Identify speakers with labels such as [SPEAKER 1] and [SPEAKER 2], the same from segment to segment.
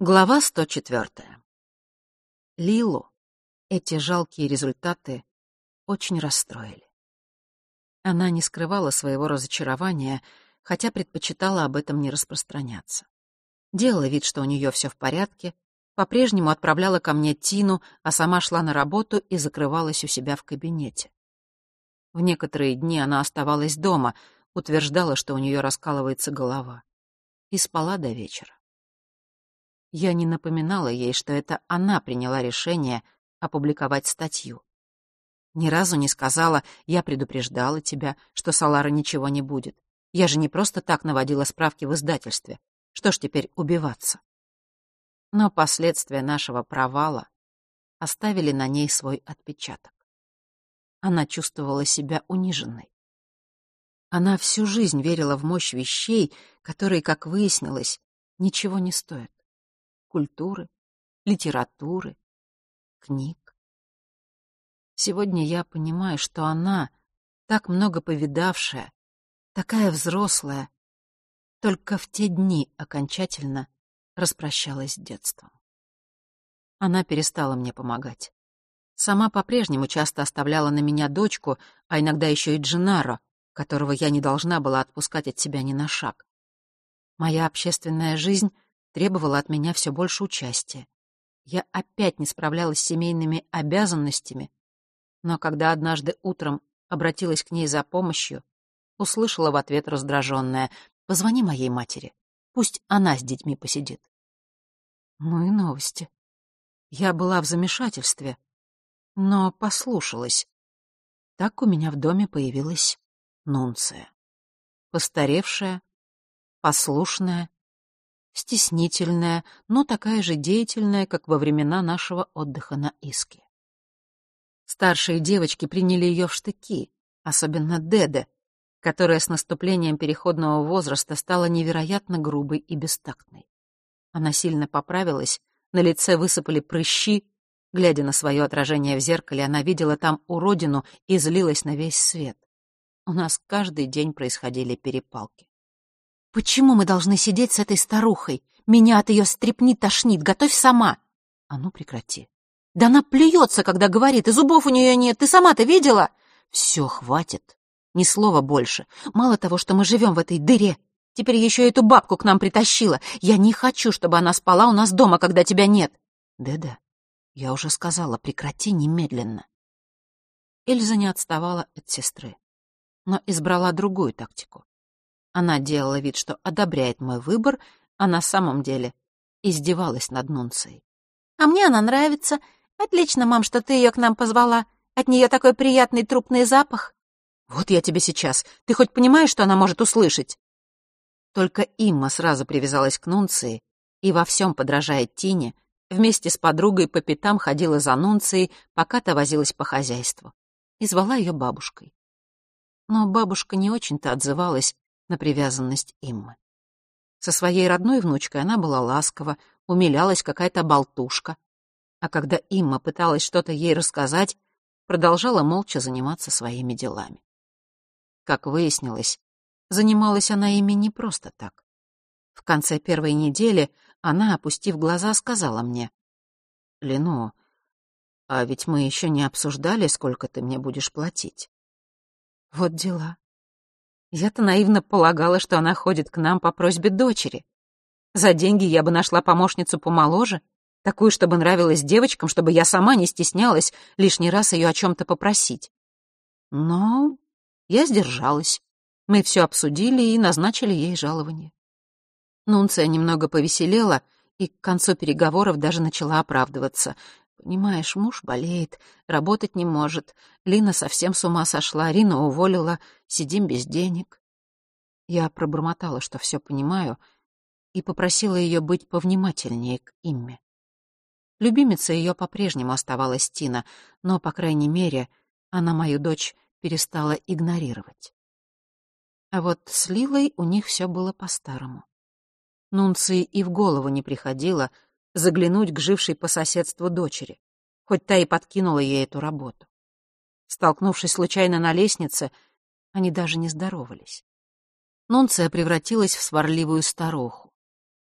[SPEAKER 1] Глава 104. Лилу эти жалкие результаты очень расстроили. Она не скрывала своего разочарования, хотя предпочитала об этом не распространяться. Делала вид, что у нее все в порядке, по-прежнему отправляла ко мне Тину, а сама шла на работу и закрывалась у себя в кабинете. В некоторые дни она оставалась дома, утверждала, что у нее раскалывается голова, и спала до вечера. Я не напоминала ей, что это она приняла решение опубликовать статью. Ни разу не сказала «я предупреждала тебя, что с Аларой ничего не будет». Я же не просто так наводила справки в издательстве. Что ж теперь убиваться? Но последствия нашего провала оставили на ней свой отпечаток. Она чувствовала себя униженной. Она всю жизнь верила в мощь вещей, которые, как выяснилось, ничего не стоят культуры, литературы, книг. Сегодня я понимаю, что она, так много повидавшая, такая взрослая, только в те дни окончательно распрощалась с детством. Она перестала мне помогать. Сама по-прежнему часто оставляла на меня дочку, а иногда еще и Дженаро, которого я не должна была отпускать от себя ни на шаг. Моя общественная жизнь требовала от меня все больше участия. Я опять не справлялась с семейными обязанностями, но когда однажды утром обратилась к ней за помощью, услышала в ответ раздраженная «Позвони моей матери, пусть она с детьми посидит». Ну и новости. Я была в замешательстве, но послушалась. Так у меня в доме появилась Нунция. Постаревшая, послушная, стеснительная, но такая же деятельная, как во времена нашего отдыха на Иске. Старшие девочки приняли ее в штыки, особенно Деде, которая с наступлением переходного возраста стала невероятно грубой и бестактной. Она сильно поправилась, на лице высыпали прыщи, глядя на свое отражение в зеркале, она видела там уродину и злилась на весь свет. У нас каждый день происходили перепалки. Почему мы должны сидеть с этой старухой? Меня от ее стрепни тошнит. Готовь сама. А ну, прекрати. Да она плюется, когда говорит, и зубов у нее нет. Ты сама-то видела? Все, хватит. Ни слова больше. Мало того, что мы живем в этой дыре, теперь еще эту бабку к нам притащила. Я не хочу, чтобы она спала у нас дома, когда тебя нет. Да-да, я уже сказала, прекрати немедленно. Эльза не отставала от сестры, но избрала другую тактику. Она делала вид, что одобряет мой выбор, а на самом деле издевалась над Нунцией. «А мне она нравится. Отлично, мам, что ты ее к нам позвала. От нее такой приятный трупный запах». «Вот я тебе сейчас. Ты хоть понимаешь, что она может услышать?» Только Имма сразу привязалась к Нунции и во всем подражает Тине, вместе с подругой по пятам ходила за Нунцией, пока та возилась по хозяйству, и звала ее бабушкой. Но бабушка не очень-то отзывалась на привязанность Иммы. Со своей родной внучкой она была ласкова, умилялась какая-то болтушка. А когда Имма пыталась что-то ей рассказать, продолжала молча заниматься своими делами. Как выяснилось, занималась она ими не просто так. В конце первой недели она, опустив глаза, сказала мне, «Лену, а ведь мы еще не обсуждали, сколько ты мне будешь платить». Вот дела. Я-то наивно полагала, что она ходит к нам по просьбе дочери. За деньги я бы нашла помощницу помоложе, такую, чтобы нравилась девочкам, чтобы я сама не стеснялась лишний раз ее о чем-то попросить. Но я сдержалась. Мы все обсудили и назначили ей жалование. Нунция немного повеселела и к концу переговоров даже начала оправдываться. Понимаешь, муж болеет, работать не может. Лина совсем с ума сошла, Рина уволила, сидим без денег. Я пробормотала, что все понимаю, и попросила ее быть повнимательнее к Имме. Любимица ее по-прежнему оставалась Тина, но, по крайней мере, она мою дочь перестала игнорировать. А вот с Лилой у них все было по-старому. Нунции и в голову не приходило — заглянуть к жившей по соседству дочери, хоть та и подкинула ей эту работу. Столкнувшись случайно на лестнице, они даже не здоровались. Нунция превратилась в сварливую старуху.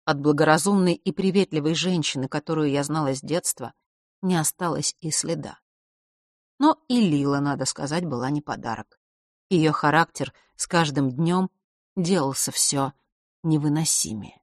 [SPEAKER 1] От благоразумной и приветливой женщины, которую я знала с детства, не осталось и следа. Но и Лила, надо сказать, была не подарок. Ее характер с каждым днем делался все невыносимее.